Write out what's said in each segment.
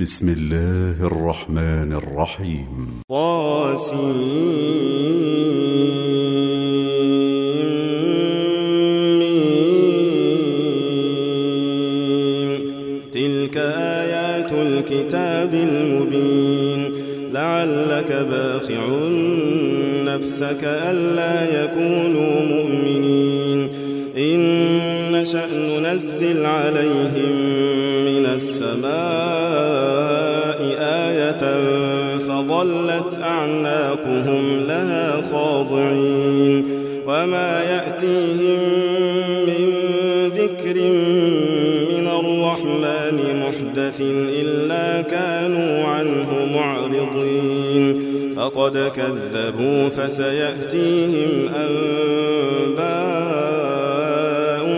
بسم الله الرحمن الرحيم. طاسيم تلك آيات الكتاب المبين. لعلك باخع نفسك ألا يكونوا مؤمنين. إن نشأ ننزل عليهم من السماء أعناقهم لها خاضعين وما يأتيهم من ذكر من الرحمن محدث إلا كانوا عنه معرضين فقد كذبوا فسيأتيهم أنباء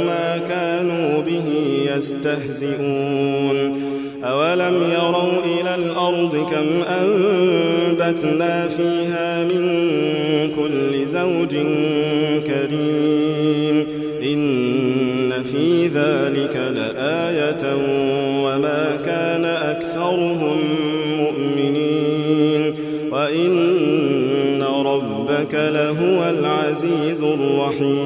ما كانوا به يستهزئون أولم يروا إلى الأرض كم أنبتنا فيها من كل زوج كريم إن في ذلك لآية وما كان أكثرهم مؤمنين وإن ربك لهو العزيز الرحيم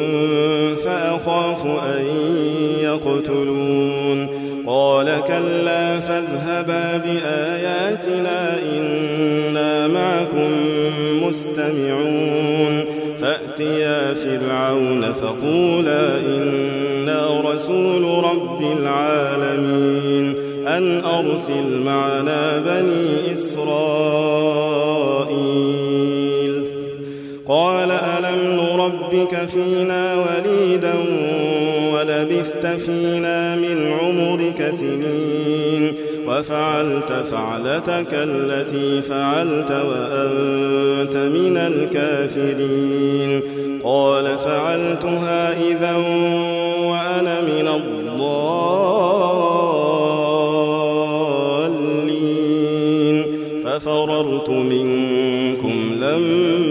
يقتلون. قال كلا فاذهبا بآياتنا إنا معكم مستمعون. فأتيا فرعون فقولا إنا رسول رب العالمين. أن أرسل معنا بني إسرائيل. قال ألم نربك فينا وليدا ولبثت فينا من عمرك سنين. وفعلت فعلتك التي فعلت وأنت من الكافرين. قال فعلتها إذا وأنا من الضالين. ففررت منكم لما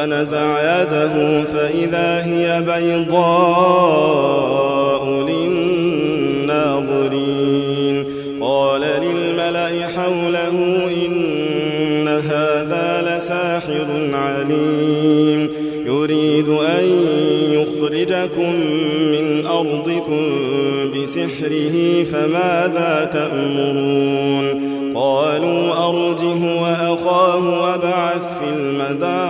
ونزع يده فإذا هي بيضاء للناظرين. قال للملأ حوله إن هذا لساحر عليم. يريد أن يخرجكم من أرضكم بسحره فماذا تأمرون؟ قالوا أرجه وأخاه وابعث في المدائن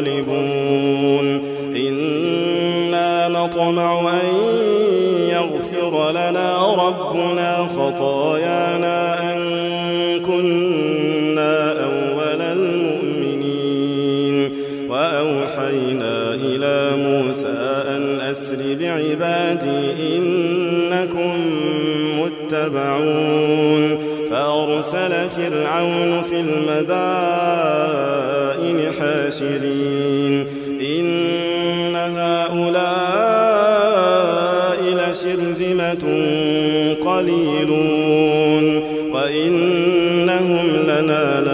منقلبون إنا نطمع أن يغفر لنا ربنا خطايانا أن كنا أول المؤمنين. وأوحينا إلى موسى أن أسر بعبادي إنكم متبعون. فأرسل فرعون في المدائن حاشرين إن هؤلاء لشرذمة قليلون. وإنهم لنا لغائظون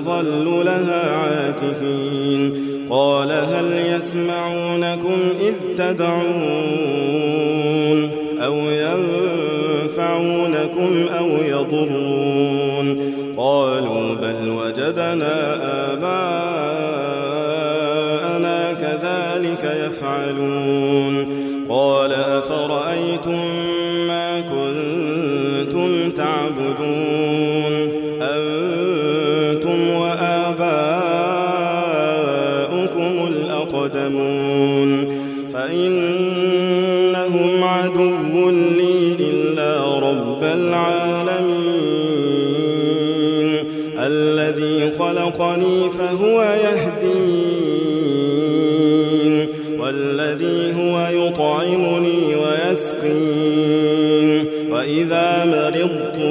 فنظل لها عاكفين. قال هل يسمعونكم إذ تدعون أو ينفعون ينفعونكم أو يضرون؟ قالوا بل وجدنا آباءنا كذلك يفعلون. قال أفرأيتم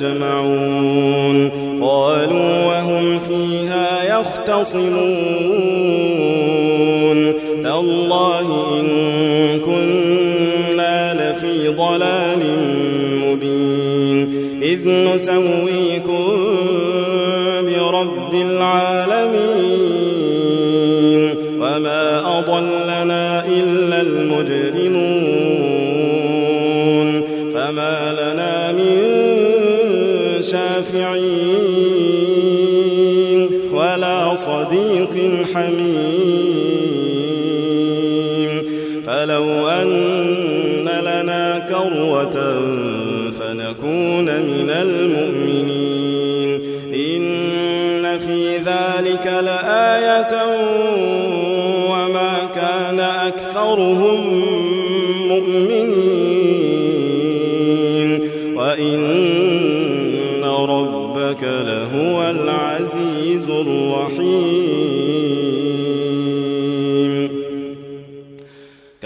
أجمعون قالوا وهم فيها يختصمون. تالله إن كنا لفي ضلال مبين. إذ نسويكم فنكون من المؤمنين إن في ذلك لآية وما كان أكثرهم مؤمنين وإن ربك لهو العزيز الرحيم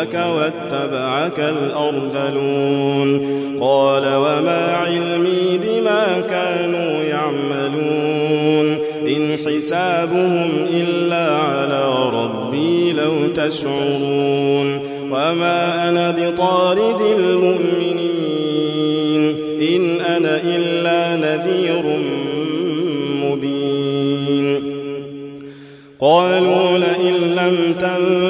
لك واتبعك الأرذلون. قال وما علمي بما كانوا يعملون. إن حسابهم إلا على ربي لو تشعرون. وما أنا بطارد المؤمنين. إن أنا إلا نذير مبين. قالوا لئن لم نوح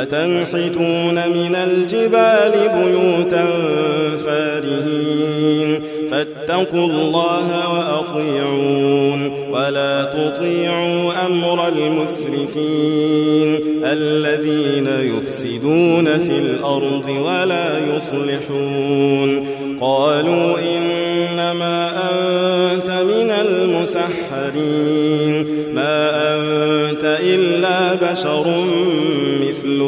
وتنحتون من الجبال بيوتا فارهين فاتقوا الله وأطيعون ولا تطيعوا أمر المسرفين الذين يفسدون في الأرض ولا يصلحون قالوا إنما أنت من المسحرين ما أنت إلا بشر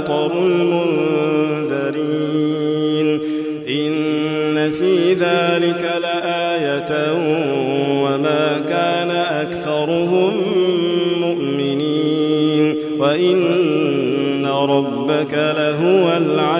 مطر المنذرين. إن في ذلك لآية وما كان أكثرهم مؤمنين. وإن ربك لهو العزيز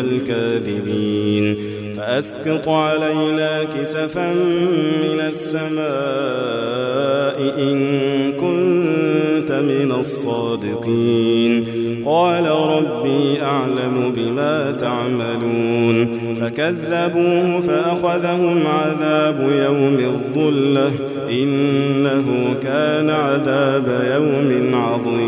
الكاذبين. فأسقط علينا كسفا من السماء إن كنت من الصادقين. قال ربي أعلم بما تعملون. فكذبوه فأخذهم عذاب يوم الظلة. إنه كان عذاب يوم عظيم.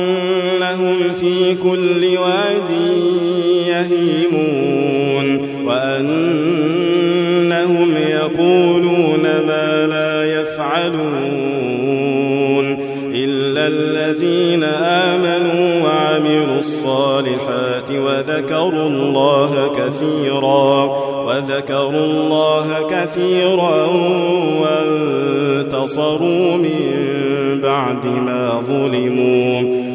في كل واد يهيمون وأنهم يقولون ما لا يفعلون إلا الذين آمنوا وعملوا الصالحات وذكروا الله كثيرا وذكروا الله كثيرا وانتصروا من بعد ما ظلموا